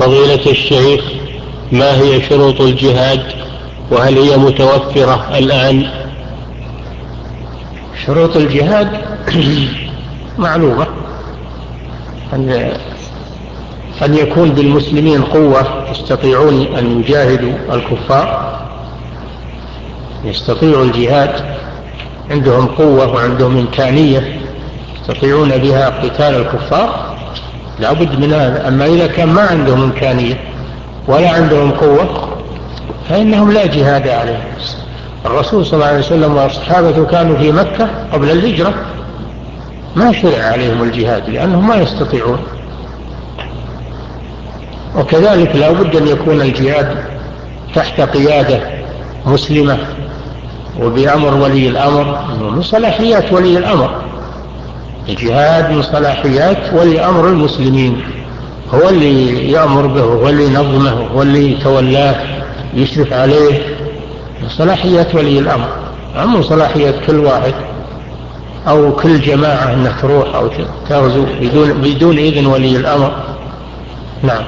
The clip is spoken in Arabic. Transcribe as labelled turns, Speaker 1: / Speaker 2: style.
Speaker 1: فضيلة الشيخ ما هي شروط الجهاد؟ وهل هي متوفرة الآن؟
Speaker 2: شروط الجهاد معلومة. أن أن يكون بالمسلمين قوة يستطيعون أن يجاهدوا الكفار. يستطيعوا الجهاد. عندهم قوة وعندهم إمكانية يستطيعون بها قتال الكفار. لا بد من هذا. أما إذا كان ما عندهم إمكانية ولا عندهم قوة فإنهم لا جهاد عليهم. الرسول صلى الله عليه وسلم وأصحابه كانوا في مكة قبل الهجرة. ما شرع عليهم الجهاد لأنهم ما يستطيعون. وكذلك لا بد أن يكون الجهاد تحت قيادة مسلمة وبأمر ولي الأمر من صلاحيات ولي الأمر. الجهاد من صلاحيات ولي أمر المسلمين هو اللي يأمر به هو اللي ينظمه هو اللي يتولاه يشرف عليه. من صلاحيات ولي الأمر. أما صلاحيات كل واحد أو كل جماعة أنها تروح أو تغزو بدون, بدون إذن ولي الأمر. نعم.